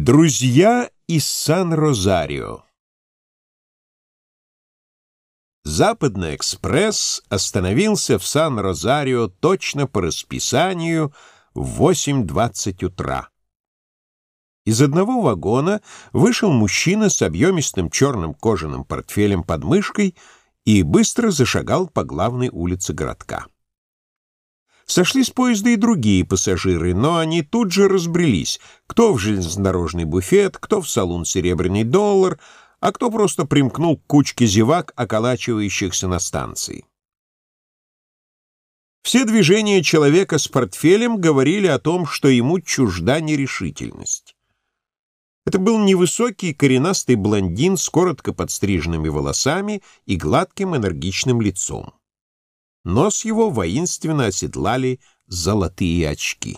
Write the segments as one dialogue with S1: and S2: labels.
S1: Друзья из Сан-Розарио Западный экспресс остановился в Сан-Розарио точно по расписанию в 8.20 утра. Из одного вагона вышел мужчина с объемистым черным кожаным портфелем под мышкой и быстро зашагал по главной улице городка. Сошли с поезда и другие пассажиры, но они тут же разбрелись, кто в железнодорожный буфет, кто в салон «Серебряный доллар», а кто просто примкнул к кучке зевак, околачивающихся на станции. Все движения человека с портфелем говорили о том, что ему чужда нерешительность. Это был невысокий коренастый блондин с коротко подстриженными волосами и гладким энергичным лицом. Нос его воинственно оседлали золотые очки.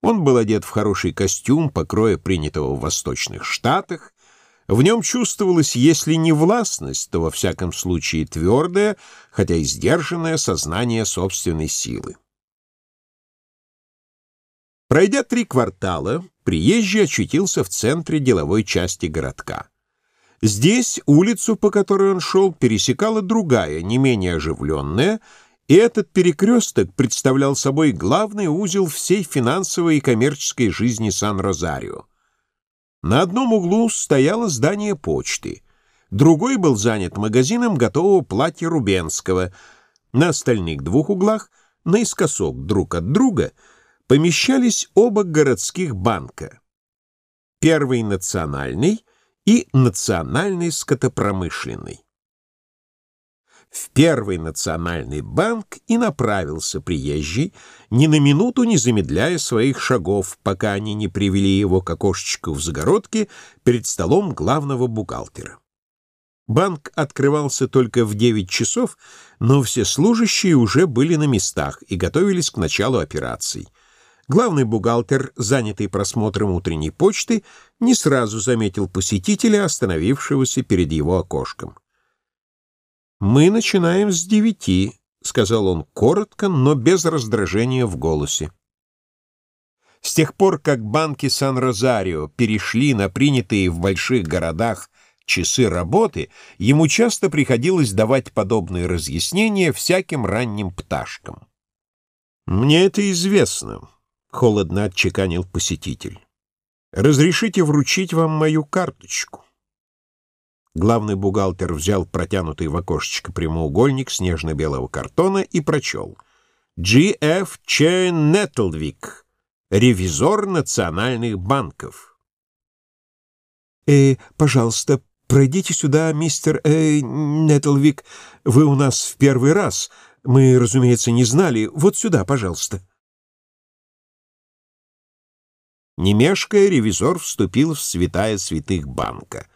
S1: Он был одет в хороший костюм, покроя принятого в Восточных Штатах. В нем чувствовалось, если не властность, то во всяком случае твердое, хотя и сдержанное сознание собственной силы. Пройдя три квартала, приезжий очутился в центре деловой части городка. Здесь улицу, по которой он шел, пересекала другая, не менее оживленная, и этот перекресток представлял собой главный узел всей финансовой и коммерческой жизни Сан-Розарио. На одном углу стояло здание почты, другой был занят магазином готового платья Рубенского. На остальных двух углах, наискосок друг от друга, помещались оба городских банка. Первый национальный — и национальный скотопромышленный. В первый национальный банк и направился приезжий, ни на минуту не замедляя своих шагов, пока они не привели его к окошечку в загородке перед столом главного бухгалтера. Банк открывался только в 9 часов, но все служащие уже были на местах и готовились к началу операций. Главный бухгалтер, занятый просмотром утренней почты, не сразу заметил посетителя, остановившегося перед его окошком. «Мы начинаем с девяти», — сказал он коротко, но без раздражения в голосе. С тех пор, как банки Сан-Розарио перешли на принятые в больших городах часы работы, ему часто приходилось давать подобные разъяснения всяким ранним пташкам. «Мне это известно», — холодно отчеканил посетитель. «Разрешите вручить вам мою карточку». Главный бухгалтер взял протянутый в окошечко прямоугольник снежно-белого картона и прочел. «G.F. Ч. Неттлвик, ревизор национальных банков». «Э, пожалуйста, пройдите сюда, мистер э, Неттлвик. Вы у нас в первый раз. Мы, разумеется, не знали. Вот сюда, пожалуйста». Не мешкая, ревизор вступил в святая святых банка.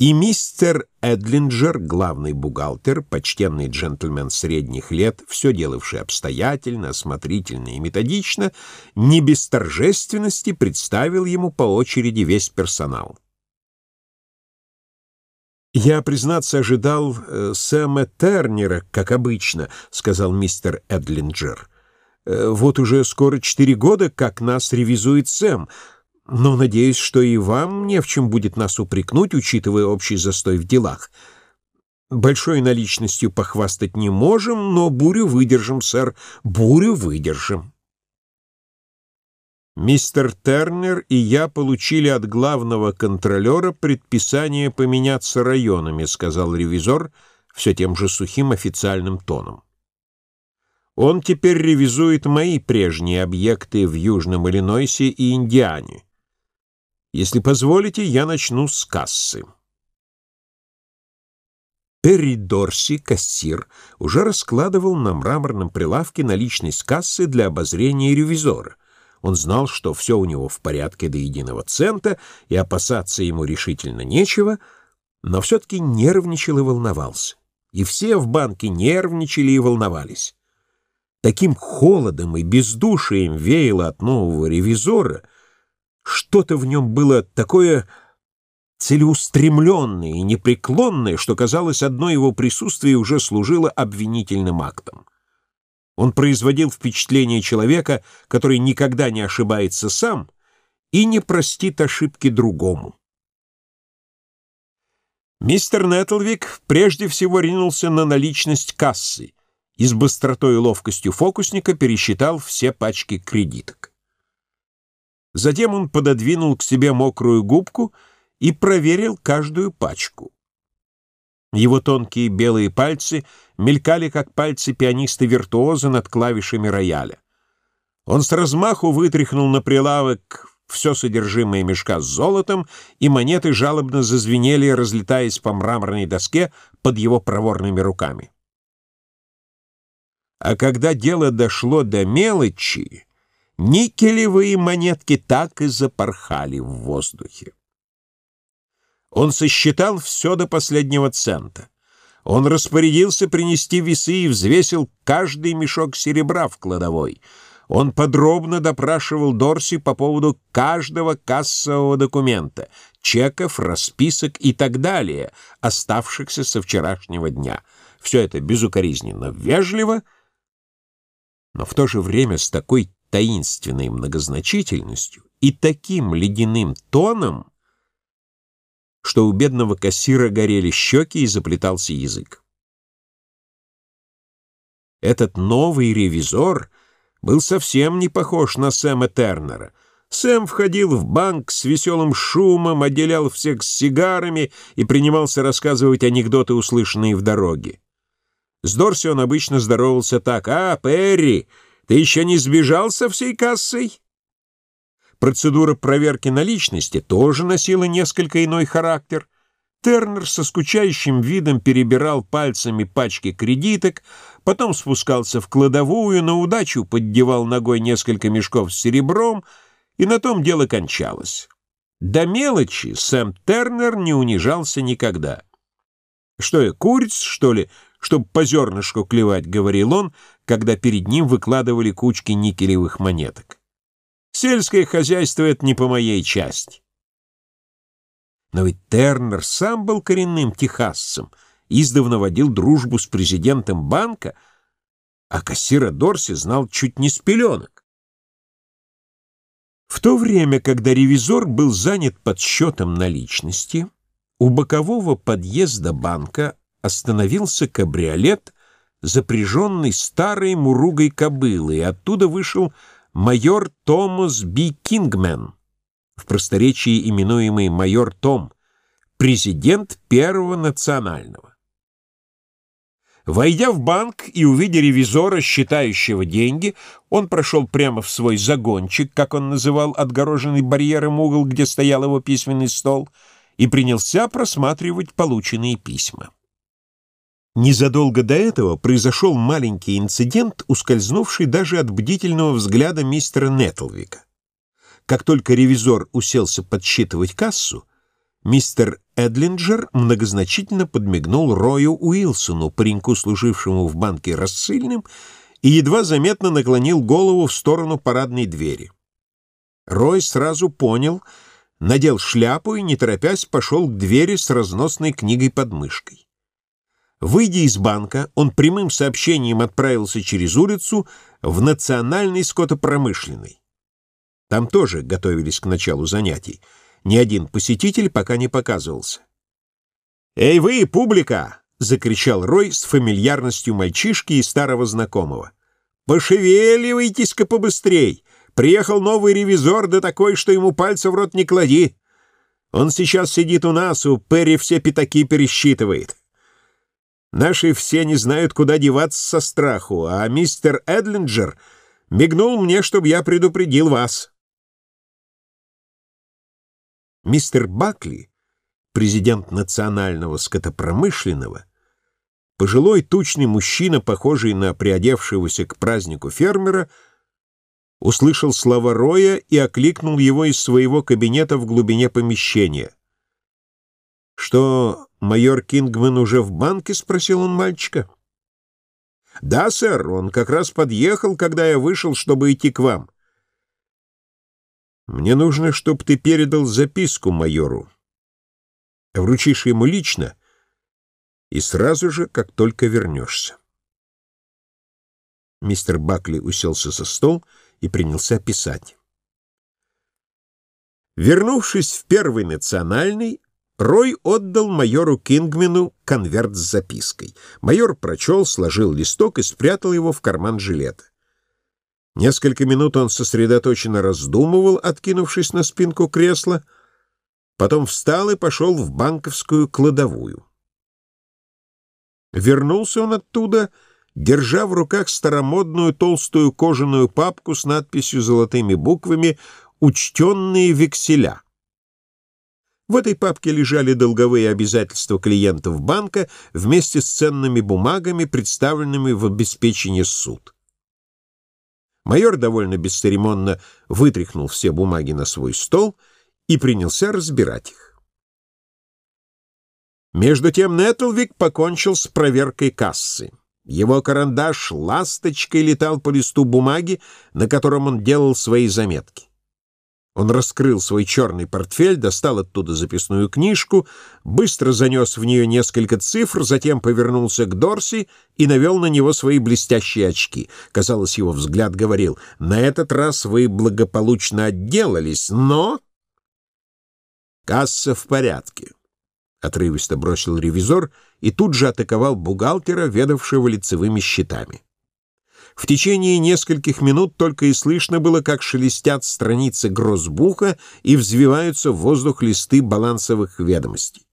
S1: И мистер Эдлинджер, главный бухгалтер, почтенный джентльмен средних лет, все делавший обстоятельно, осмотрительно и методично, не без торжественности представил ему по очереди весь персонал. «Я, признаться, ожидал э, Сэма Тернера, как обычно», — сказал мистер Эдлинджер. Э, вот уже скоро четыре года, как нас ревизует Сэм, но надеюсь, что и вам не в чем будет нас упрекнуть, учитывая общий застой в делах. Большой наличностью похвастать не можем, но бурю выдержим, сэр, бурю выдержим. Мистер Тернер и я получили от главного контролера предписание поменяться районами, сказал ревизор все тем же сухим официальным тоном. Он теперь ревизует мои прежние объекты в Южном Иллинойсе и Индиане. Если позволите, я начну с кассы. Перри Дорси, кассир, уже раскладывал на мраморном прилавке наличность кассы для обозрения ревизора. Он знал, что все у него в порядке до единого цента, и опасаться ему решительно нечего, но все-таки нервничал и волновался. И все в банке нервничали и волновались. Таким холодом и бездушием веяло от нового ревизора, что-то в нем было такое целеустремленное и непреклонное, что, казалось, одно его присутствие уже служило обвинительным актом. Он производил впечатление человека, который никогда не ошибается сам и не простит ошибки другому. Мистер Нетлвик прежде всего ринулся на наличность кассы и с быстротой и ловкостью фокусника пересчитал все пачки кредиток. Затем он пододвинул к себе мокрую губку и проверил каждую пачку. Его тонкие белые пальцы мелькали, как пальцы пианиста-виртуоза над клавишами рояля. Он с размаху вытряхнул на прилавок все содержимое мешка с золотом, и монеты жалобно зазвенели, разлетаясь по мраморной доске под его проворными руками. А когда дело дошло до мелочи, никелевые монетки так и запорхали в воздухе. Он сосчитал все до последнего цента. Он распорядился принести весы и взвесил каждый мешок серебра в кладовой. Он подробно допрашивал Дорси по поводу каждого кассового документа, чеков, расписок и так далее, оставшихся со вчерашнего дня. Все это безукоризненно вежливо, но в то же время с такой таинственной многозначительностью и таким ледяным тоном, что у бедного кассира горели щеки и заплетался язык. Этот новый ревизор был совсем не похож на Сэма Тернера. Сэм входил в банк с веселым шумом, отделял всех с сигарами и принимался рассказывать анекдоты, услышанные в дороге. С Дорси он обычно здоровался так. «А, Перри, ты еще не сбежал со всей кассой?» Процедура проверки наличности тоже носила несколько иной характер. Тернер со скучающим видом перебирал пальцами пачки кредиток, потом спускался в кладовую, на удачу поддевал ногой несколько мешков с серебром, и на том дело кончалось. До мелочи Сэм Тернер не унижался никогда. «Что я, куриц, что ли, чтоб по зернышку клевать?» — говорил он, когда перед ним выкладывали кучки никелевых монеток. Сельское хозяйство — это не по моей части. Но ведь Тернер сам был коренным техасцем, издавна водил дружбу с президентом банка, а кассира Дорси знал чуть не с пеленок. В то время, когда ревизор был занят подсчетом наличности, у бокового подъезда банка остановился кабриолет, запряженный старой муругой кобылой, и оттуда вышел майор Томас Би Кингмен, в просторечии именуемый майор Том, президент Первого национального. Войдя в банк и увидя ревизора, считающего деньги, он прошел прямо в свой загончик, как он называл отгороженный барьером угол, где стоял его письменный стол, и принялся просматривать полученные письма. Незадолго до этого произошел маленький инцидент, ускользнувший даже от бдительного взгляда мистера Нетлвика. Как только ревизор уселся подсчитывать кассу, мистер Эдлинджер многозначительно подмигнул Рою Уилсону, пареньку, служившему в банке рассыльным, и едва заметно наклонил голову в сторону парадной двери. Рой сразу понял, надел шляпу и, не торопясь, пошел к двери с разносной книгой под мышкой. Выйдя из банка, он прямым сообщением отправился через улицу в Национальный скотопромышленный. Там тоже готовились к началу занятий. Ни один посетитель пока не показывался. «Эй вы, публика!» — закричал Рой с фамильярностью мальчишки и старого знакомого. «Пошевеливайтесь-ка побыстрей! Приехал новый ревизор, да такой, что ему пальца в рот не клади! Он сейчас сидит у нас, у Перри все пятаки пересчитывает». Наши все не знают, куда деваться со страху, а мистер Эдлинджер мигнул мне, чтобы я предупредил вас. Мистер Бакли, президент национального скотопромышленного, пожилой тучный мужчина, похожий на приодевшегося к празднику фермера, услышал слова Роя и окликнул его из своего кабинета в глубине помещения. «Что, майор Кингман уже в банке?» — спросил он мальчика. «Да, сэр, он как раз подъехал, когда я вышел, чтобы идти к вам». «Мне нужно, чтобы ты передал записку майору. Вручишь ему лично и сразу же, как только вернешься». Мистер Бакли уселся за стол и принялся писать. Вернувшись в Первый национальный, Рой отдал майору Кингмену конверт с запиской. Майор прочел, сложил листок и спрятал его в карман жилета. Несколько минут он сосредоточенно раздумывал, откинувшись на спинку кресла, потом встал и пошел в банковскую кладовую. Вернулся он оттуда, держа в руках старомодную толстую кожаную папку с надписью золотыми буквами «Учтенные векселя». В этой папке лежали долговые обязательства клиентов банка вместе с ценными бумагами, представленными в обеспечение суд. Майор довольно бесцеремонно вытряхнул все бумаги на свой стол и принялся разбирать их. Между тем Нетлвик покончил с проверкой кассы. Его карандаш ласточкой летал по листу бумаги, на котором он делал свои заметки. Он раскрыл свой черный портфель, достал оттуда записную книжку, быстро занес в нее несколько цифр, затем повернулся к Дорси и навел на него свои блестящие очки. Казалось, его взгляд говорил, «На этот раз вы благополучно отделались, но...» «Касса в порядке. — отрывисто бросил ревизор и тут же атаковал бухгалтера, ведавшего лицевыми счетами. В течение нескольких минут только и слышно было, как шелестят страницы гроссбуха и взвиваются в воздух листы балансовых ведомостей.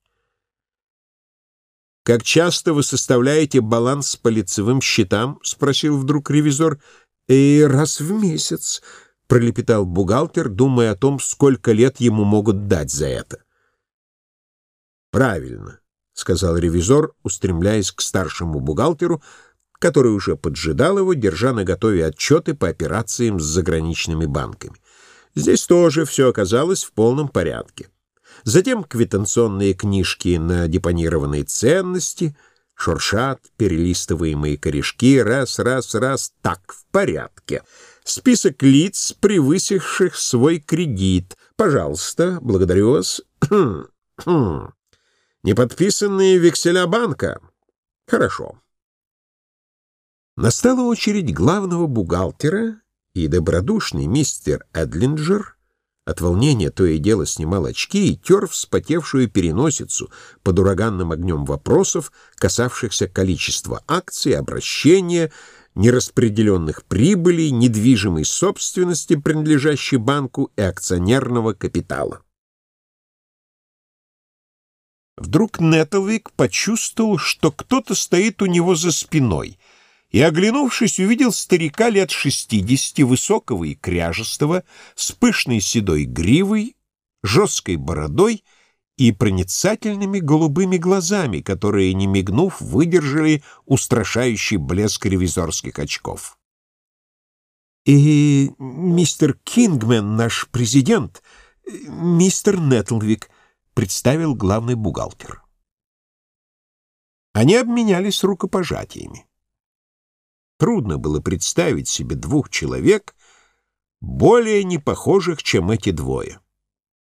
S1: «Как часто вы составляете баланс по лицевым счетам?» — спросил вдруг ревизор. «И «Э, раз в месяц», — пролепетал бухгалтер, думая о том, сколько лет ему могут дать за это. «Правильно», — сказал ревизор, устремляясь к старшему бухгалтеру, который уже поджидал его, держа на готове отчеты по операциям с заграничными банками. Здесь тоже все оказалось в полном порядке. Затем квитанционные книжки на депонированные ценности, шуршат, перелистываемые корешки, раз, раз, раз, так, в порядке. Список лиц, превысивших свой кредит. Пожалуйста, благодарю вас. Неподписанные векселя банка. Хорошо. Настала очередь главного бухгалтера, и добродушный мистер Эдлинджер от волнения то и дело снимал очки и тер вспотевшую переносицу под ураганным огнем вопросов, касавшихся количества акций, обращения, нераспределенных прибылей, недвижимой собственности, принадлежащей банку и акционерного капитала. Вдруг Нетлвик почувствовал, что кто-то стоит у него за спиной, и, оглянувшись, увидел старика лет шестидесяти, высокого и кряжестого, с пышной седой гривой, жесткой бородой и проницательными голубыми глазами, которые, не мигнув, выдержали устрашающий блеск ревизорских очков. «И мистер Кингмен, наш президент, мистер Нетлвик», представил главный бухгалтер. Они обменялись рукопожатиями. Трудно было представить себе двух человек, более непохожих, чем эти двое.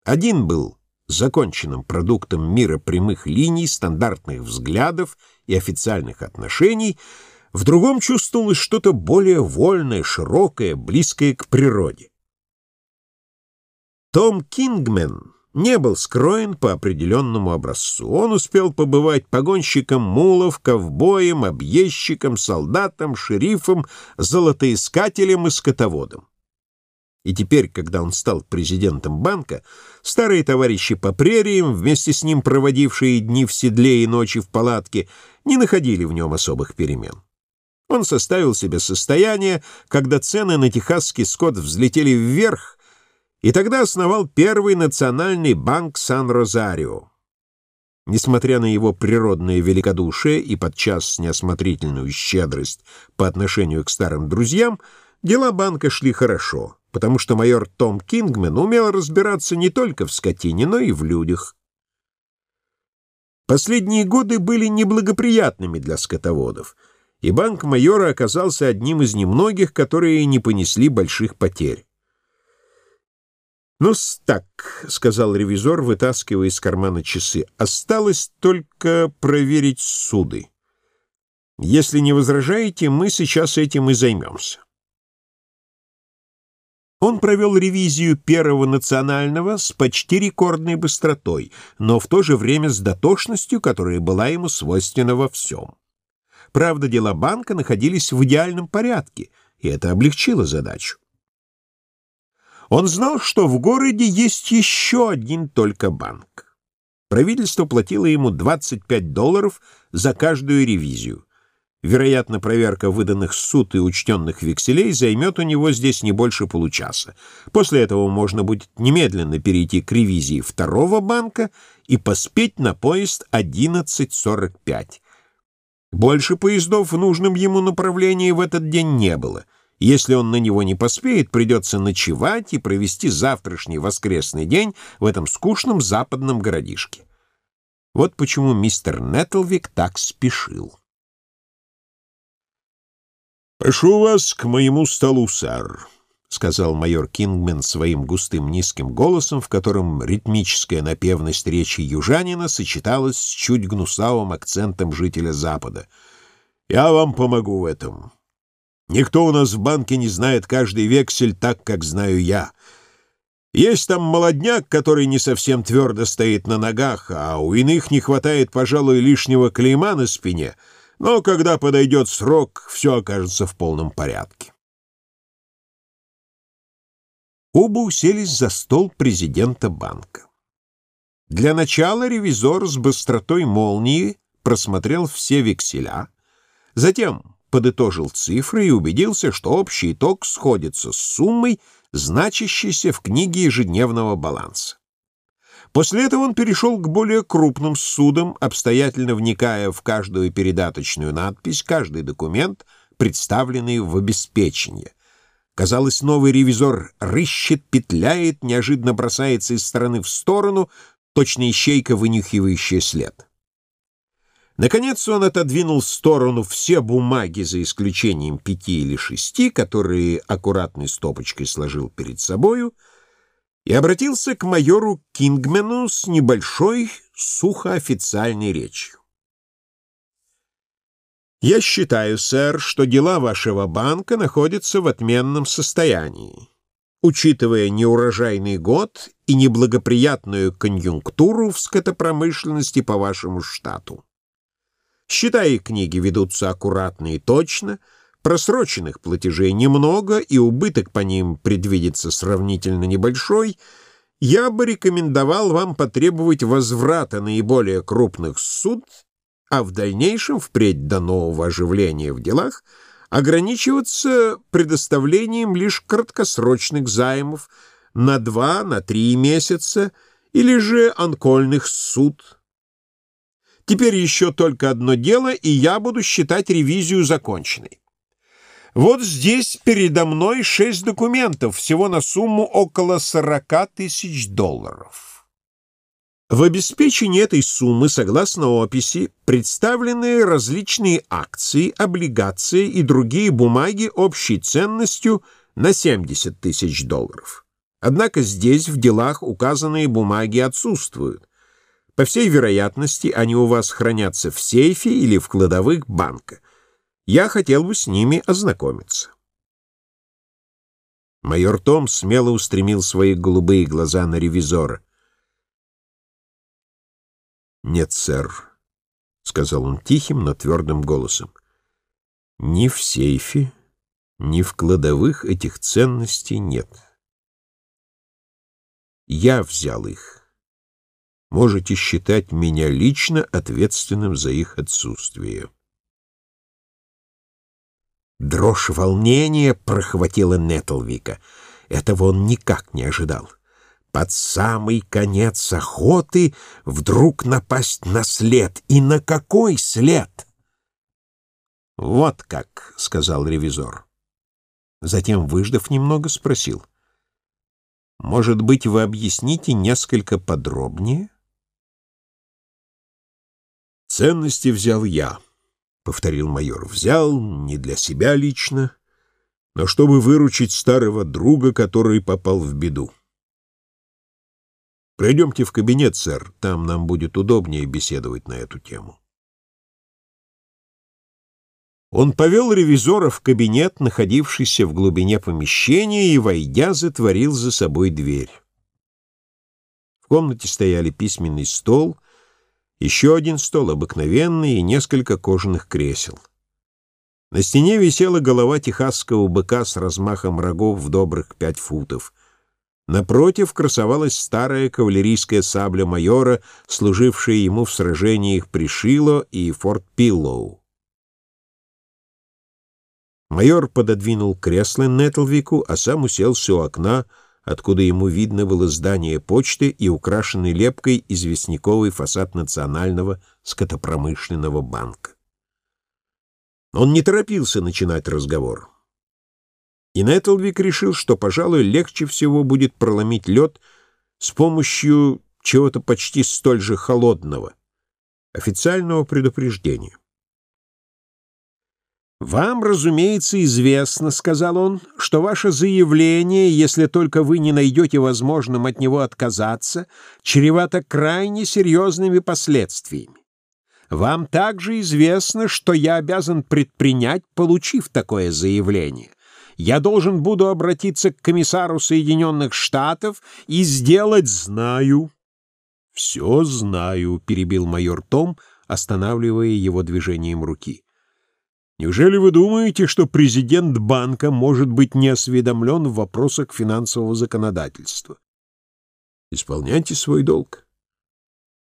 S1: Один был законченным продуктом мира прямых линий, стандартных взглядов и официальных отношений, в другом чувствовалось что-то более вольное, широкое, близкое к природе. Том Кингмен не был скроен по определенному образцу. Он успел побывать погонщиком мулов, ковбоем, объездчиком, солдатом, шерифом, золотоискателем и скотоводом. И теперь, когда он стал президентом банка, старые товарищи по прериям, вместе с ним проводившие дни в седле и ночи в палатке, не находили в нем особых перемен. Он составил себе состояние, когда цены на техасский скот взлетели вверх, и тогда основал первый национальный банк Сан-Розарио. Несмотря на его природное великодушие и подчас неосмотрительную щедрость по отношению к старым друзьям, дела банка шли хорошо, потому что майор Том Кингмен умел разбираться не только в скотине, но и в людях. Последние годы были неблагоприятными для скотоводов, и банк майора оказался одним из немногих, которые не понесли больших потерь ну так», — сказал ревизор, вытаскивая из кармана часы, — «осталось только проверить суды. Если не возражаете, мы сейчас этим и займемся». Он провел ревизию Первого национального с почти рекордной быстротой, но в то же время с дотошностью, которая была ему свойственна во всем. Правда, дела банка находились в идеальном порядке, и это облегчило задачу. Он знал, что в городе есть еще один только банк. Правительство платило ему 25 долларов за каждую ревизию. Вероятно, проверка выданных суд и учтенных векселей займет у него здесь не больше получаса. После этого можно будет немедленно перейти к ревизии второго банка и поспеть на поезд 11.45. Больше поездов в нужном ему направлении в этот день не было. Если он на него не поспеет, придется ночевать и провести завтрашний воскресный день в этом скучном западном городишке. Вот почему мистер Неттлвик так спешил.
S2: «Прошу вас к моему столу, сэр», — сказал майор Кингмен своим густым низким голосом, в котором ритмическая напевность речи южанина сочеталась с чуть гнусавым акцентом жителя Запада. «Я вам помогу в этом. Никто у нас в банке не знает каждый вексель так, как знаю я. Есть там молодняк, который не совсем твердо стоит на ногах, а у иных не хватает, пожалуй, лишнего клейма на спине — но когда подойдет срок, все окажется в полном порядке.
S1: Оба уселись за стол президента банка. Для начала ревизор с быстротой молнии просмотрел все векселя, затем подытожил цифры и убедился, что общий итог сходится с суммой, значащейся в книге ежедневного баланса. После этого он перешел к более крупным судам, обстоятельно вникая в каждую передаточную надпись, каждый документ, представленный в обеспечение. Казалось, новый ревизор рыщет, петляет, неожиданно бросается из стороны в сторону, точно ищейка, вынюхивающая след. Наконец он отодвинул в сторону все бумаги, за исключением пяти или шести, которые аккуратной стопочкой сложил перед собою, и обратился к майору Кингмену с небольшой сухоофициальной речью. «Я считаю, сэр, что дела вашего банка находятся в отменном состоянии, учитывая неурожайный год и неблагоприятную конъюнктуру в скотопромышленности по вашему штату. Счета и книги ведутся аккуратно и точно — Просроченных платежей немного, и убыток по ним предвидится сравнительно небольшой, я бы рекомендовал вам потребовать возврата наиболее крупных суд, а в дальнейшем, впредь до нового оживления в делах, ограничиваться предоставлением лишь краткосрочных займов на два, на три месяца или же анкольных суд. Теперь еще только одно дело, и я буду считать ревизию законченной. Вот здесь передо мной шесть документов, всего на сумму около сорока тысяч долларов. В обеспечении этой суммы, согласно описи, представлены различные акции, облигации и другие бумаги общей ценностью на 70 тысяч долларов. Однако здесь в делах указанные бумаги отсутствуют. По всей вероятности, они у вас хранятся в сейфе или в кладовых банка. Я хотел бы с ними ознакомиться. Майор Том смело устремил свои голубые глаза на ревизора. «Нет, сэр», — сказал он тихим, но твердым голосом, — «ни в сейфе, ни в кладовых этих ценностей нет. Я взял их. Можете считать меня лично ответственным за их отсутствие». Дрожь волнения прохватила Нетлвика. Этого он никак не ожидал. Под самый конец охоты вдруг напасть на след. И на какой след? «Вот как», — сказал ревизор. Затем, выждав немного, спросил. «Может быть, вы объясните несколько подробнее?» «Ценности взял я», повторил майор. «Взял не для себя лично, но чтобы выручить старого друга, который попал в беду. Пройдемте в кабинет, сэр, там нам будет удобнее беседовать на эту тему». Он повел ревизора в кабинет, находившийся в глубине помещения, и, войдя, затворил за собой дверь. В комнате стояли письменный стол, еще один стол обыкновенный и несколько кожаных кресел. На стене висела голова техасского быка с размахом рогов в добрых пять футов. Напротив красовалась старая кавалерийская сабля майора, служившая ему в сражениях при Шило и Форт Пиллоу. Майор пододвинул кресло Нетлвику, а сам уселся у окна, откуда ему видно было здание почты и украшенный лепкой известняковый фасад Национального скотопромышленного банка. Он не торопился начинать разговор. И Нетлвик решил, что, пожалуй, легче всего будет проломить лед с помощью чего-то почти столь же холодного — официального предупреждения. «Вам, разумеется, известно, — сказал он, — что ваше заявление, если только вы не найдете возможным от него отказаться, чревато крайне серьезными последствиями. Вам также известно, что я обязан предпринять, получив такое заявление. Я должен буду обратиться к комиссару Соединенных Штатов и сделать «знаю». «Все знаю», — перебил майор Том, останавливая его движением руки. Неужели вы думаете, что президент банка может быть не осведомлен в вопросах финансового законодательства? Исполняйте свой долг.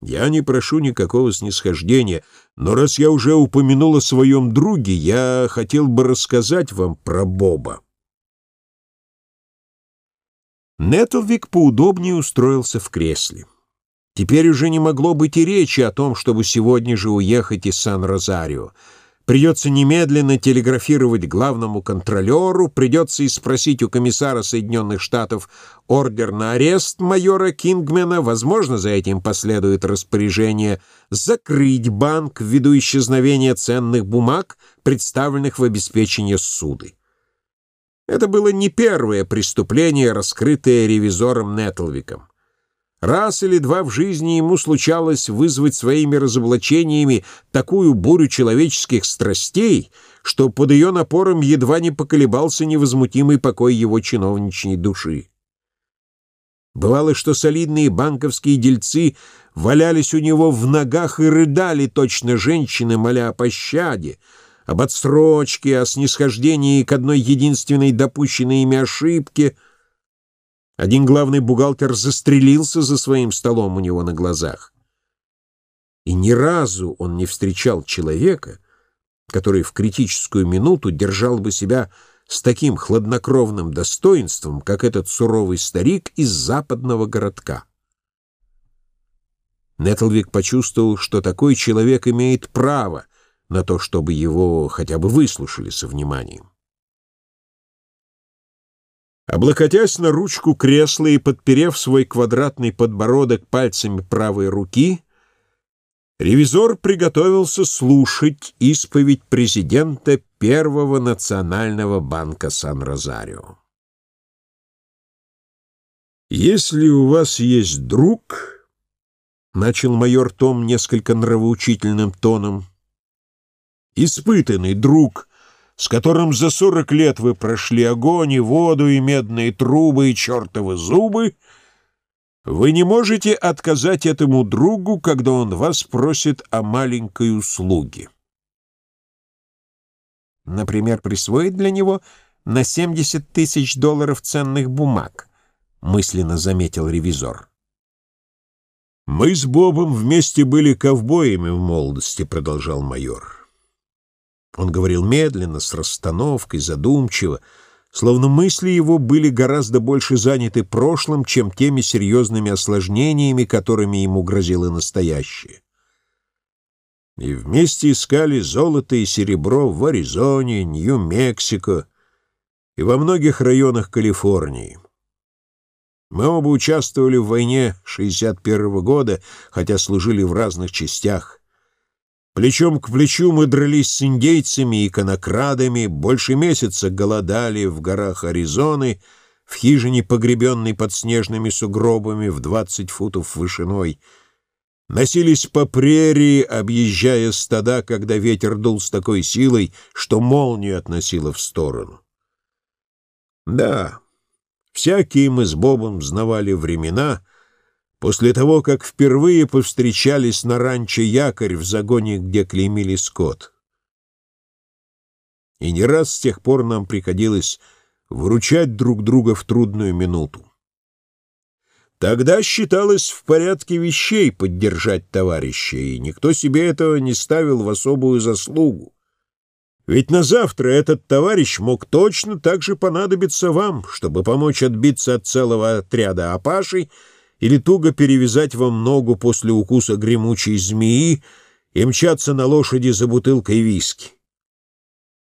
S1: Я не прошу никакого снисхождения, но раз я уже упомянул о своем друге, я хотел бы рассказать вам про Боба. Нетлвик поудобнее устроился в кресле. Теперь уже не могло быть и речи о том, чтобы сегодня же уехать из Сан-Розарио. Придется немедленно телеграфировать главному контролеру, придется и спросить у комиссара Соединенных Штатов ордер на арест майора Кингмена, возможно, за этим последует распоряжение закрыть банк ввиду исчезновения ценных бумаг, представленных в обеспечение суды. Это было не первое преступление, раскрытое ревизором Нетлвиком. Раз или два в жизни ему случалось вызвать своими разоблачениями такую бурю человеческих страстей, что под ее напором едва не поколебался невозмутимый покой его чиновничьей души. Бывало, что солидные банковские дельцы валялись у него в ногах и рыдали точно женщины, моля о пощаде, об отсрочке, о снисхождении к одной единственной допущенной ими ошибке — один главный бухгалтер застрелился за своим столом у него на глазах. И ни разу он не встречал человека, который в критическую минуту держал бы себя с таким хладнокровным достоинством, как этот суровый старик из западного городка. Нетлвик почувствовал, что такой человек имеет право на то, чтобы его хотя бы выслушали со вниманием. Облокотясь на ручку кресла и подперев свой квадратный подбородок пальцами правой руки, ревизор приготовился слушать исповедь президента Первого национального банка Сан-Розарио. «Если у вас есть друг...» — начал майор Том несколько нравоучительным тоном. «Испытанный друг...» с которым за сорок лет вы прошли огонь и воду, и медные трубы, и чертовы зубы, вы не можете отказать этому другу, когда он вас просит о маленькой услуге. Например, присвоить для него на 70 тысяч долларов ценных бумаг, мысленно заметил ревизор. «Мы с Бобом вместе были ковбоями в молодости», — продолжал майор. Он говорил медленно, с расстановкой, задумчиво, словно мысли его были гораздо больше заняты прошлым, чем теми серьезными осложнениями, которыми ему грозило настоящее. И вместе искали золото и серебро в Аризоне, Нью-Мексико и во многих районах Калифорнии. Мы оба участвовали в войне 61 -го года, хотя служили в разных частях. Плечом к плечу мы дрались с индейцами и конокрадами, больше месяца голодали в горах Аризоны, в хижине, погребенной под снежными сугробами в двадцать футов вышиной. носились по прерии, объезжая стада, когда ветер дул с такой силой, что молнию относило в сторону. Да, всякие мы с Бобом знавали времена — После того, как впервые повстречались на ранчо якорь в загоне, где клеймили скот. И не раз с тех пор нам приходилось выручать друг друга в трудную минуту. Тогда считалось в порядке вещей поддержать товарища, и никто себе этого не ставил в особую заслугу. Ведь на завтра этот товарищ мог точно так же понадобиться вам, чтобы помочь отбиться от целого отряда апашей или туго перевязать вам ногу после укуса гремучей змеи и мчаться на лошади за бутылкой виски.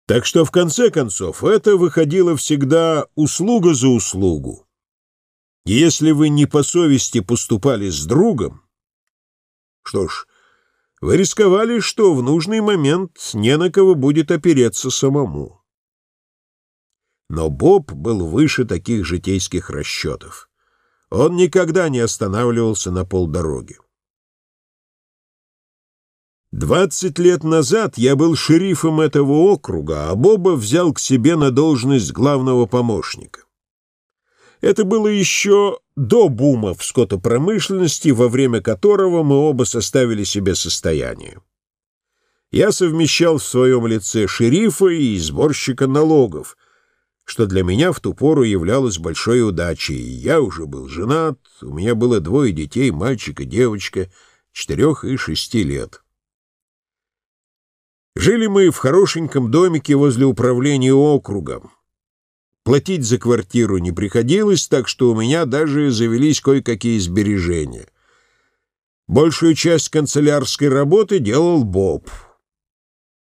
S1: Так что, в конце концов, это выходило всегда услуга за услугу. Если вы не по совести поступали с другом, что ж, вы рисковали, что в нужный момент не на кого будет опереться самому. Но Боб был выше таких житейских расчетов. Он никогда не останавливался на полдороги. Двадцать лет назад я был шерифом этого округа, а Боба взял к себе на должность главного помощника. Это было еще до бума в скотопромышленности, во время которого мы оба составили себе состояние. Я совмещал в своем лице шерифа и сборщика налогов, что для меня в ту пору являлось большой удачей. Я уже был женат, у меня было двое детей, мальчик и девочка, четырех и шести лет. Жили мы в хорошеньком домике возле управления округом. Платить за квартиру не приходилось, так что у меня даже завелись кое-какие сбережения. Большую часть канцелярской работы делал Боб.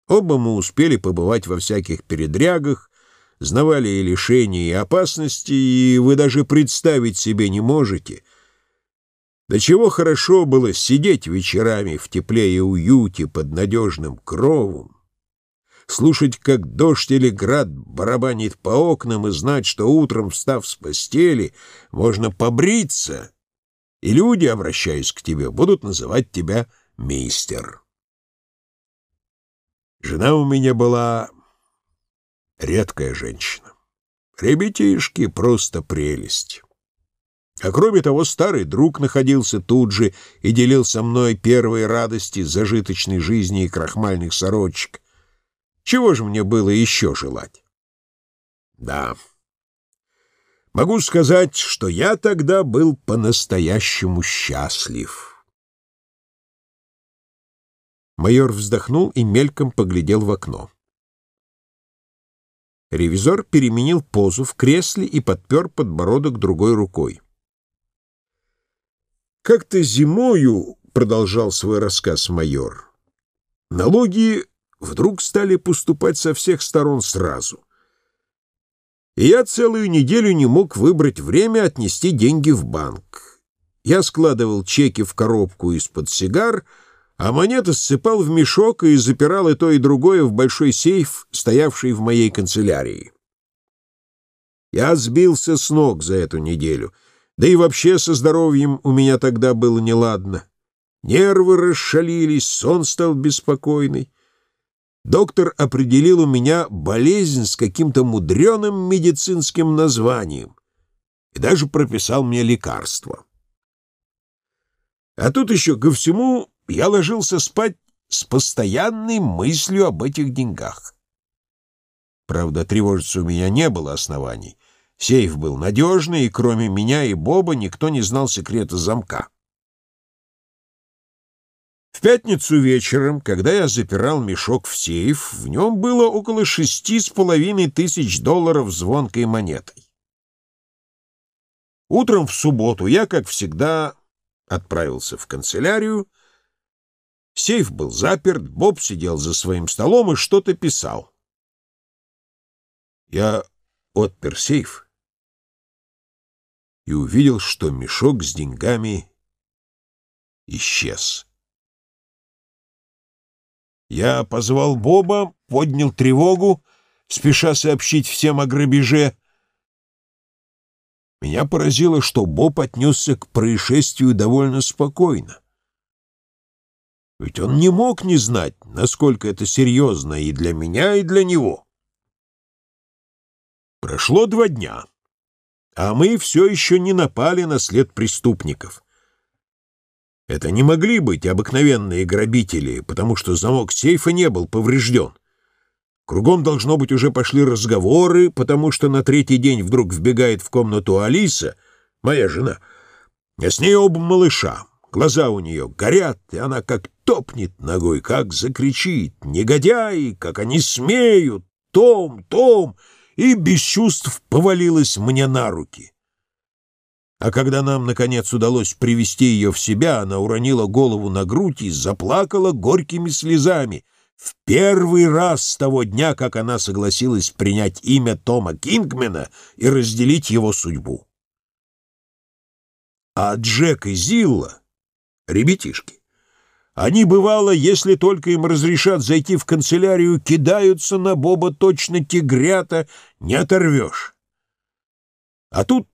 S1: Оба мы успели побывать во всяких передрягах, знавали и лишения, и опасности, и вы даже представить себе не можете. До чего хорошо было сидеть вечерами в тепле и уюте под надежным кровом, слушать, как дождь или град барабанит по окнам и знать, что утром, встав с постели, можно побриться, и люди, обращаясь к тебе, будут называть тебя мистер. Жена у меня была редкая женщина. Ребятишки — просто прелесть. А кроме того, старый друг находился тут же и делил со мной первые радости зажиточной жизни и крахмальных сорочек. Чего же мне было еще желать? Да, могу сказать, что я тогда был по-настоящему счастлив. Майор вздохнул и мельком поглядел в окно. Ревизор переменил позу в кресле и подпер подбородок другой рукой. «Как-то зимою, — продолжал свой рассказ майор, — налоги вдруг стали поступать со всех сторон сразу. И я целую неделю не мог выбрать время отнести деньги в банк. Я складывал чеки в коробку из-под сигар — а монеты ссыпал в мешок и запирал и то, и другое в большой сейф, стоявший в моей канцелярии. Я сбился с ног за эту неделю, да и вообще со здоровьем у меня тогда было неладно. Нервы расшалились, сон стал беспокойный. Доктор определил у меня болезнь с каким-то мудреным медицинским названием и даже прописал мне лекарство. А тут еще ко всему я ложился спать с постоянной мыслью об этих деньгах. Правда, тревожиться у меня не было оснований. Сейф был надежный, и кроме меня и Боба никто не знал секрета замка. В пятницу вечером, когда я запирал мешок в сейф, в нем было около шести с половиной тысяч долларов звонкой монетой. Утром в субботу я, как всегда, отправился в канцелярию, Сейф был заперт, Боб сидел за своим столом и что-то писал. Я отпер сейф и увидел, что мешок с деньгами исчез. Я позвал Боба, поднял тревогу, спеша сообщить всем о грабеже. Меня поразило, что Боб отнесся к происшествию довольно спокойно. Ведь он не мог не знать, насколько это серьезно и для меня, и для него. Прошло два дня, а мы все еще не напали на след преступников. Это не могли быть обыкновенные грабители, потому что замок сейфа не был поврежден. Кругом, должно быть, уже пошли разговоры, потому что на третий день вдруг вбегает в комнату Алиса, моя жена, а с ней оба малыша. Глаза у нее горят, и она как топнет ногой, как закричит «Негодяи! Как они смеют! Том! Том!» и без чувств повалилась мне на руки. А когда нам, наконец, удалось привести ее в себя, она уронила голову на грудь и заплакала горькими слезами. В первый раз с того дня, как она согласилась принять имя Тома Кингмена и разделить его судьбу. А Джек и Зилла, ребятишки, они, бывало, если только им разрешат зайти в канцелярию, кидаются на Боба точно тигрята, не оторвешь. А тут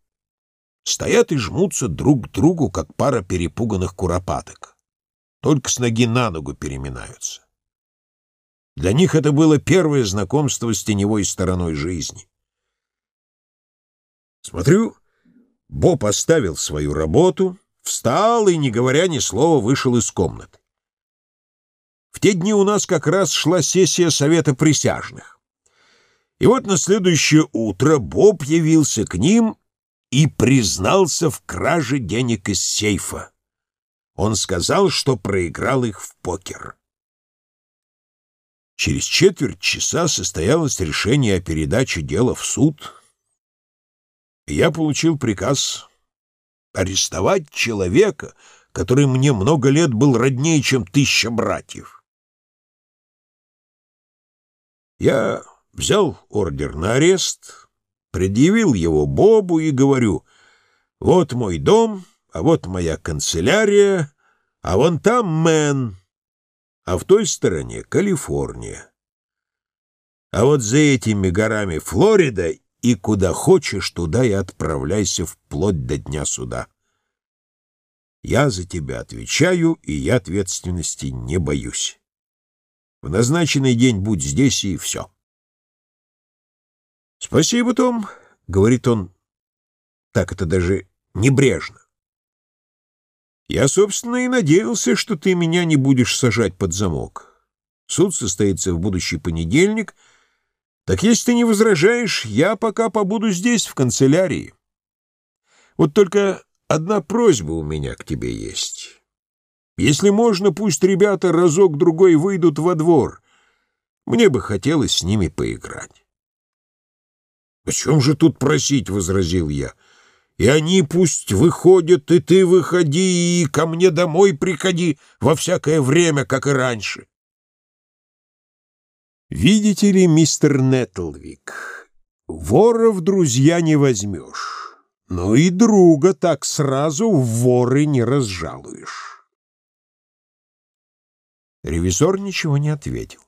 S1: стоят и жмутся друг к другу, как пара перепуганных куропаток. Только с ноги на ногу переминаются. Для них это было первое знакомство с теневой стороной жизни. Смотрю, Боб оставил свою работу, встал и, не говоря ни слова, вышел из комнаты. В те дни у нас как раз шла сессия Совета присяжных. И вот на следующее утро Боб явился к ним и признался в краже денег из сейфа. Он сказал, что проиграл их в покер. Через четверть часа состоялось решение о передаче дела в суд. Я получил приказ арестовать человека, который мне много лет был роднее, чем тысяча братьев. Я взял ордер на арест, предъявил его Бобу и говорю, вот мой дом, а вот моя канцелярия, а вон там Мэн, а в той стороне Калифорния. А вот за этими горами Флорида, и куда хочешь, туда и отправляйся вплоть до дня суда. Я за тебя отвечаю, и я ответственности не боюсь. В назначенный день будь здесь, и все. — Спасибо, Том, — говорит он, так это даже небрежно. Я, собственно, и надеялся, что ты меня не будешь сажать под замок. Суд состоится в будущий понедельник. Так если ты не возражаешь, я пока побуду здесь, в канцелярии. Вот только одна просьба у меня к тебе есть. Если можно, пусть ребята разок-другой выйдут во двор. Мне бы хотелось с ними поиграть. — О чем же тут просить? — возразил я. — И они пусть выходят, и ты выходи, и ко мне домой приходи во всякое время, как и раньше. Видите ли, мистер Нетлвик, вора в друзья не возьмешь, но и друга так сразу в воры не разжалуешь. Ревизор ничего не ответил.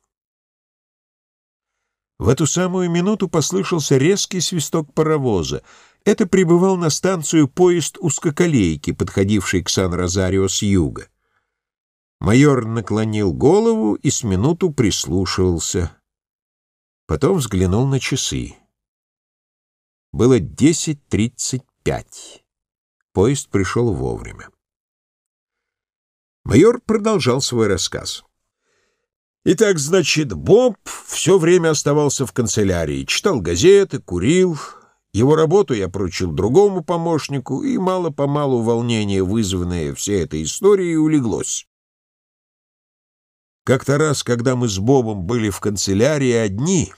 S1: В эту самую минуту послышался резкий свисток паровоза. Это прибывал на станцию поезд узкоколейки, подходивший к Сан-Розарио с юга. Майор наклонил голову и с минуту прислушивался. Потом взглянул на часы. Было десять тридцать пять. Поезд пришел вовремя. Майор продолжал свой рассказ. Итак, значит, Боб все время оставался в канцелярии, читал газеты, курил. Его работу я поручил другому помощнику, и мало-помалу волнение, вызванное всей этой историей, улеглось. Как-то раз, когда мы с Бобом были в канцелярии одни,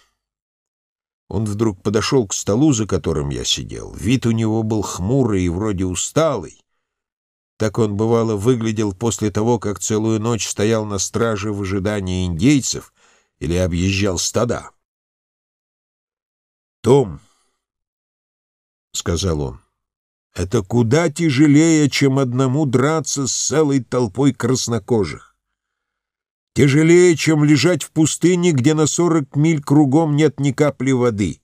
S1: он вдруг подошел к столу, за которым я сидел. Вид у него был хмурый и вроде усталый. Так он, бывало, выглядел после того, как целую ночь стоял на страже в ожидании индейцев или объезжал стада. «Том», — сказал он, — «это куда тяжелее, чем одному драться с целой толпой краснокожих. Тяжелее, чем лежать в пустыне, где на сорок миль кругом нет ни капли воды.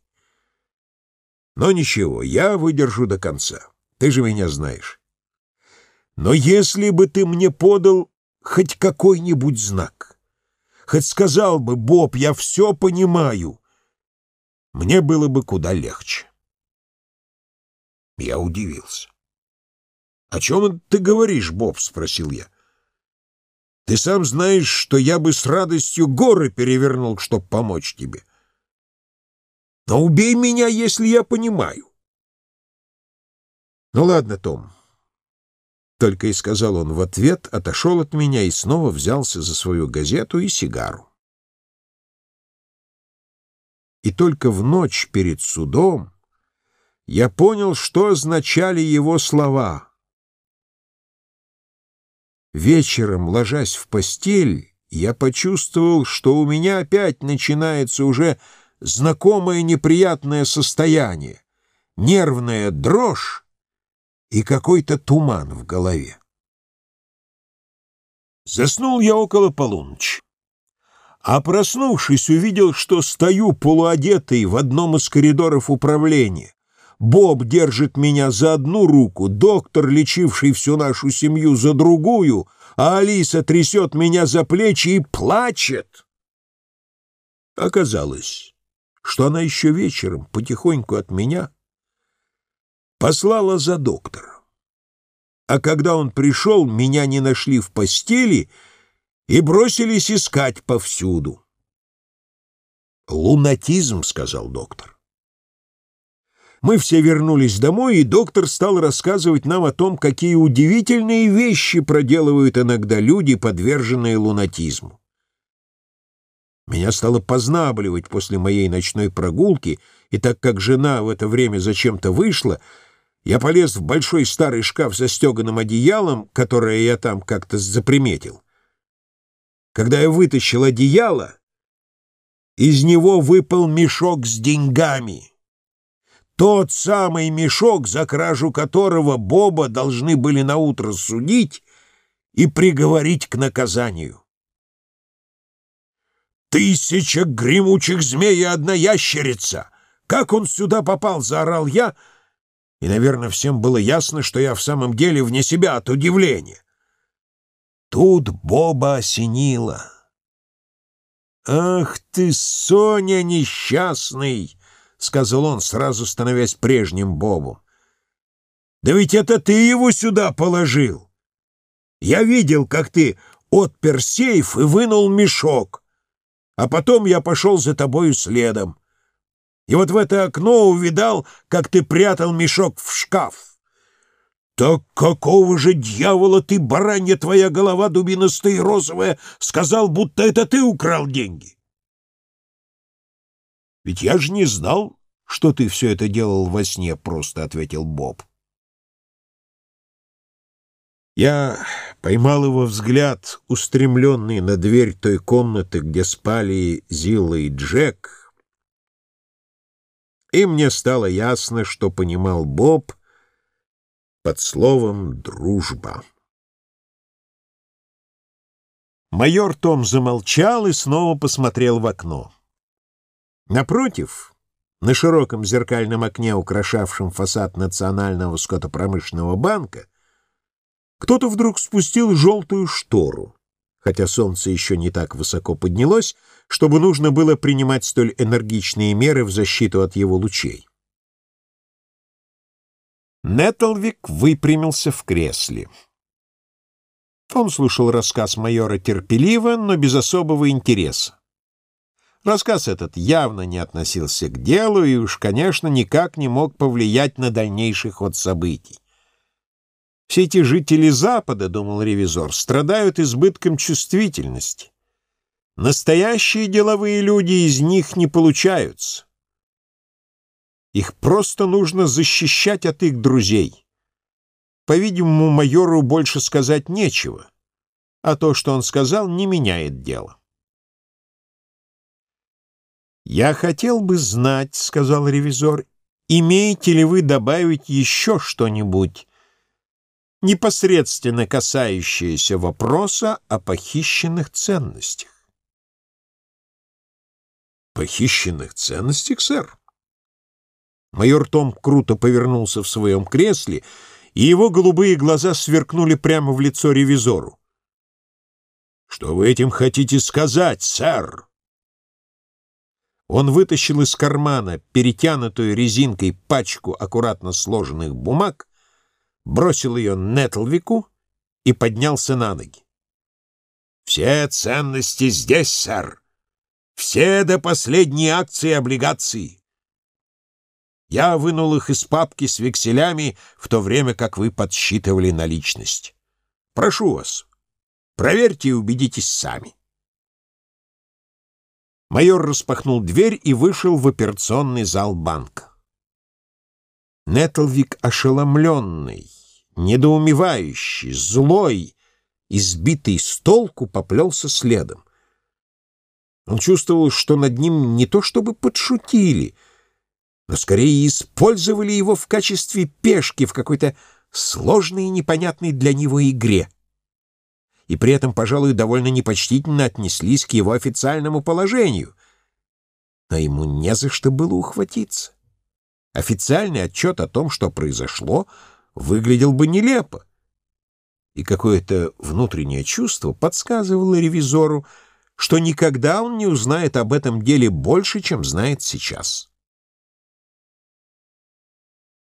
S1: Но ничего, я выдержу до конца. Ты же меня знаешь. Но если бы ты мне подал хоть какой-нибудь знак. Хоть сказал бы, Боб, я все понимаю, мне было бы куда легче. Я удивился. «О чем ты говоришь, Боб?» — спросил я. «Ты сам знаешь, что я бы с радостью горы перевернул, чтобы помочь тебе. Но убей меня, если я понимаю». «Ну ладно, Том», — только и сказал он в ответ, отошел от меня и снова взялся за свою газету и сигару. И только в ночь перед судом я понял, что означали его слова. Вечером, ложась в постель, я почувствовал, что у меня опять начинается уже знакомое неприятное состояние, нервная дрожь и какой-то туман в голове. Заснул я около полуночи. А проснувшись, увидел, что стою полуодетый в одном из коридоров управления. Боб держит меня за одну руку, доктор, лечивший всю нашу семью, за другую, а Алиса трясет меня за плечи и плачет. Оказалось, что она еще вечером потихоньку от меня послала за доктора. А когда он пришел, меня не нашли в постели и бросились искать повсюду. «Лунатизм», — сказал доктор. Мы все вернулись домой, и доктор стал рассказывать нам о том, какие удивительные вещи проделывают иногда люди, подверженные лунатизму. Меня стало познабливать после моей ночной прогулки, и так как жена в это время зачем-то вышла, я полез в большой старый шкаф со стеганым одеялом, которое я там как-то заприметил. Когда я вытащил одеяло, из него выпал мешок с деньгами — тот самый мешок, за кражу которого Боба должны были наутро судить и приговорить к наказанию. «Тысяча гремучих змей и одна ящерица! Как он сюда попал?» — заорал я, и, наверное, всем было ясно, что я в самом деле вне себя от удивления. Тут Боба осенило. «Ах ты, Соня несчастный!» — сказал он, сразу становясь прежним Бобом. «Да ведь это ты его сюда положил! Я видел, как ты отпер сейф и вынул мешок, а потом я пошел за тобою следом. И вот в это окно увидал, как ты прятал мешок в шкаф. «Так какого же дьявола ты, баранья твоя голова дубинастая и розовая, сказал, будто это ты украл деньги?» «Ведь я же не знал, что ты все это делал во сне», — просто ответил Боб. Я поймал его взгляд, устремленный на дверь той комнаты, где спали Зилла и Джек, и мне стало ясно, что понимал Боб под словом «дружба». Майор Том замолчал и снова посмотрел в окно. Напротив, на широком зеркальном окне, украшавшем фасад Национального скотопромышленного банка, кто-то вдруг спустил желтую штору, хотя солнце еще не так высоко поднялось, чтобы нужно было принимать столь энергичные меры в защиту от его лучей. Неттлвик выпрямился в кресле. Он слушал рассказ майора терпеливо, но без особого интереса. Рассказ этот явно не относился к делу и уж, конечно, никак не мог повлиять на дальнейший ход событий. Все эти жители Запада, — думал ревизор, — страдают избытком чувствительности. Настоящие деловые люди из них не получаются. Их просто нужно защищать от их друзей. По-видимому, майору больше сказать нечего, а то, что он сказал, не меняет дело. «Я хотел бы знать, — сказал ревизор, — имеете ли вы добавить еще что-нибудь, непосредственно касающееся вопроса о похищенных ценностях?» «Похищенных ценностях, сэр?» Майор Том круто повернулся в своем кресле, и его голубые глаза сверкнули прямо в лицо ревизору.
S2: «Что вы этим хотите сказать, сэр?»
S1: Он вытащил из кармана перетянутую резинкой пачку аккуратно сложенных бумаг, бросил ее Нетлвику и поднялся на ноги.
S2: «Все ценности здесь, сэр. Все до последней акции и облигации. Я вынул их из папки с векселями, в то время как вы подсчитывали наличность. Прошу вас, проверьте и убедитесь сами».
S1: Майор распахнул дверь и вышел в операционный зал банка. Нетлвик ошеломленный, недоумевающий, злой, избитый с толку, поплелся следом. Он чувствовал, что над ним не то чтобы подшутили, но скорее использовали его в качестве пешки в какой-то сложной и непонятной для него игре. И при этом, пожалуй, довольно непочтительно отнеслись к его официальному положению. Но ему не за что было ухватиться. Официальный отчет о том, что произошло, выглядел бы нелепо. И какое-то внутреннее чувство подсказывало ревизору, что никогда он не узнает об этом деле больше, чем знает сейчас.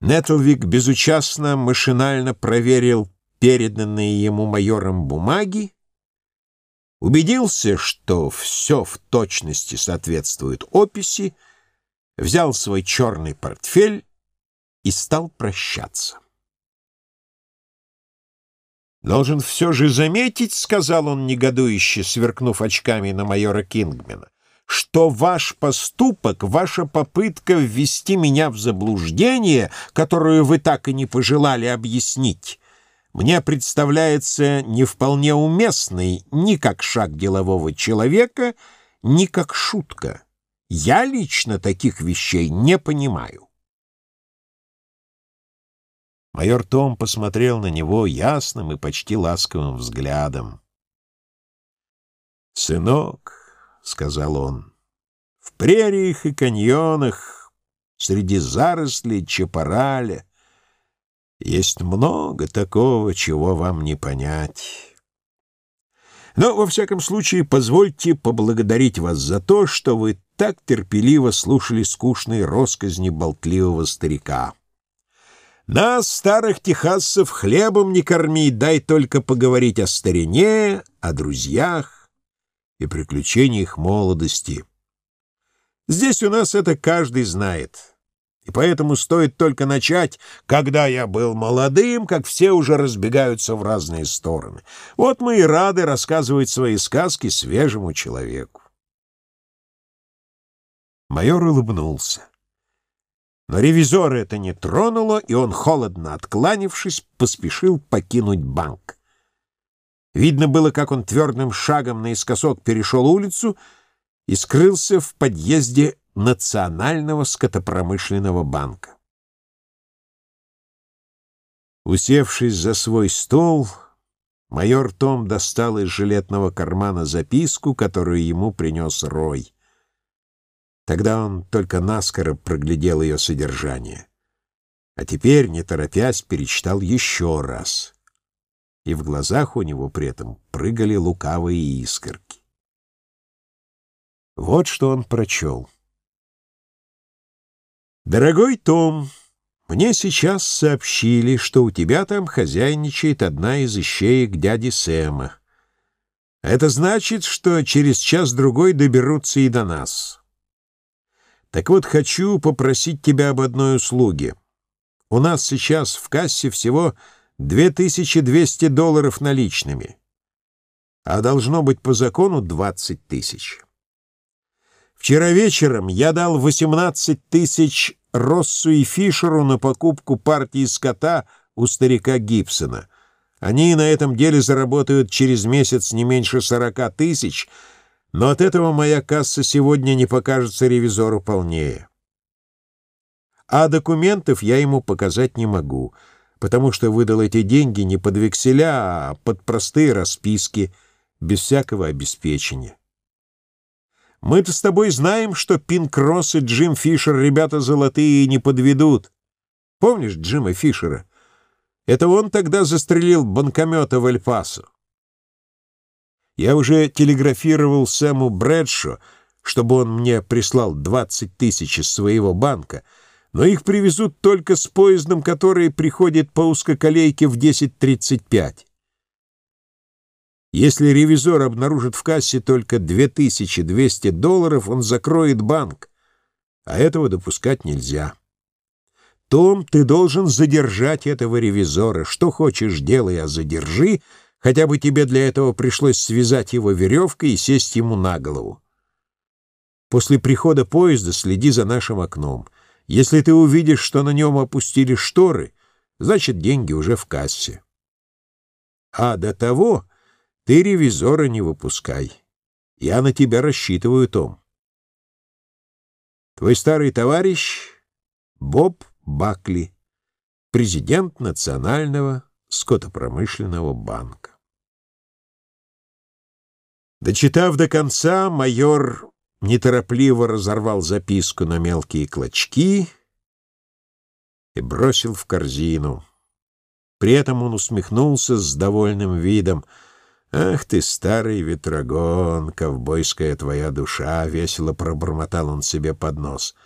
S1: Нетлвик безучастно, машинально проверил переданные ему майором бумаги, убедился, что все в точности соответствует описи, взял свой черный портфель и стал прощаться. «Должен все же заметить, — сказал он негодующе, сверкнув очками на майора Кингмена, — что ваш поступок, ваша попытка ввести меня в заблуждение, которую вы так и не пожелали объяснить, мне представляется не вполне уместной ни как шаг делового человека, ни как шутка. Я лично таких вещей не понимаю. Майор Том посмотрел на него ясным и почти ласковым взглядом. «Сынок», — сказал он, — «в прериях и каньонах, среди зарослей чапараля есть много такого, чего вам не понять». Но, во всяком случае, позвольте поблагодарить вас за то, что вы так терпеливо слушали скучные росказни болтливого старика. Нас, старых техасцев, хлебом не корми, дай только поговорить о старине, о друзьях и приключениях молодости. Здесь у нас это каждый знает, и поэтому стоит только начать, когда я был молодым, как все уже разбегаются в разные стороны. Вот мы и рады рассказывать свои сказки свежему человеку. Майор улыбнулся. Но ревизора это не тронуло, и он, холодно откланившись, поспешил покинуть банк. Видно было, как он твердым шагом наискосок перешел улицу и скрылся в подъезде Национального скотопромышленного банка. Усевшись за свой стол, майор Том достал из жилетного кармана записку, которую ему принес Рой. Тогда он только наскоро проглядел ее содержание. А теперь, не торопясь, перечитал еще раз. И в глазах у него при этом прыгали лукавые искорки. Вот что он прочел. «Дорогой Том, мне сейчас сообщили, что у тебя там хозяйничает одна из ищеек дяди Сэма. Это значит, что через час-другой доберутся и до нас». Так вот, хочу попросить тебя об одной услуге. У нас сейчас в кассе всего 2200 долларов наличными, а должно быть по закону 20 тысяч. Вчера вечером я дал 18 тысяч Россу и Фишеру на покупку партии скота у старика Гибсона. Они на этом деле заработают через месяц не меньше 40 тысяч — но от этого моя касса сегодня не покажется ревизору полнее. А документов я ему показать не могу, потому что выдал эти деньги не под векселя, а под простые расписки, без всякого обеспечения. Мы-то с тобой знаем, что Пинк Росс и Джим Фишер ребята золотые и не подведут. Помнишь Джима Фишера? Это он тогда застрелил банкомета в Эль-Пасо. Я уже телеграфировал Сэму Брэдшо, чтобы он мне прислал 20 тысяч из своего банка, но их привезут только с поездом, который приходит по узкоколейке в 10.35. Если ревизор обнаружит в кассе только 2200 долларов, он закроет банк, а этого допускать нельзя. Том, ты должен задержать этого ревизора. Что хочешь, делай, а задержи, хотя бы тебе для этого пришлось связать его веревкой и сесть ему на голову. После прихода поезда следи за нашим окном. Если ты увидишь, что на нем опустили шторы, значит, деньги уже в кассе. А до того ты ревизора не выпускай. Я на тебя рассчитываю, Том. Твой старый товарищ Боб Бакли, президент Национального скотопромышленного банка. Дочитав до конца, майор неторопливо разорвал записку на мелкие клочки и бросил в корзину. При этом он усмехнулся с довольным видом. «Ах ты, старый ветрогон, ковбойская твоя душа!» — весело пробормотал он себе под нос —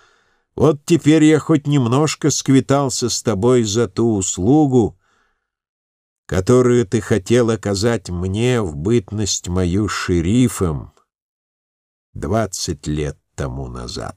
S1: вот теперь я хоть немножко сквитался с тобой за ту услугу, которую ты хотел оказать мне в бытность мою шерифом двадцать лет тому назад.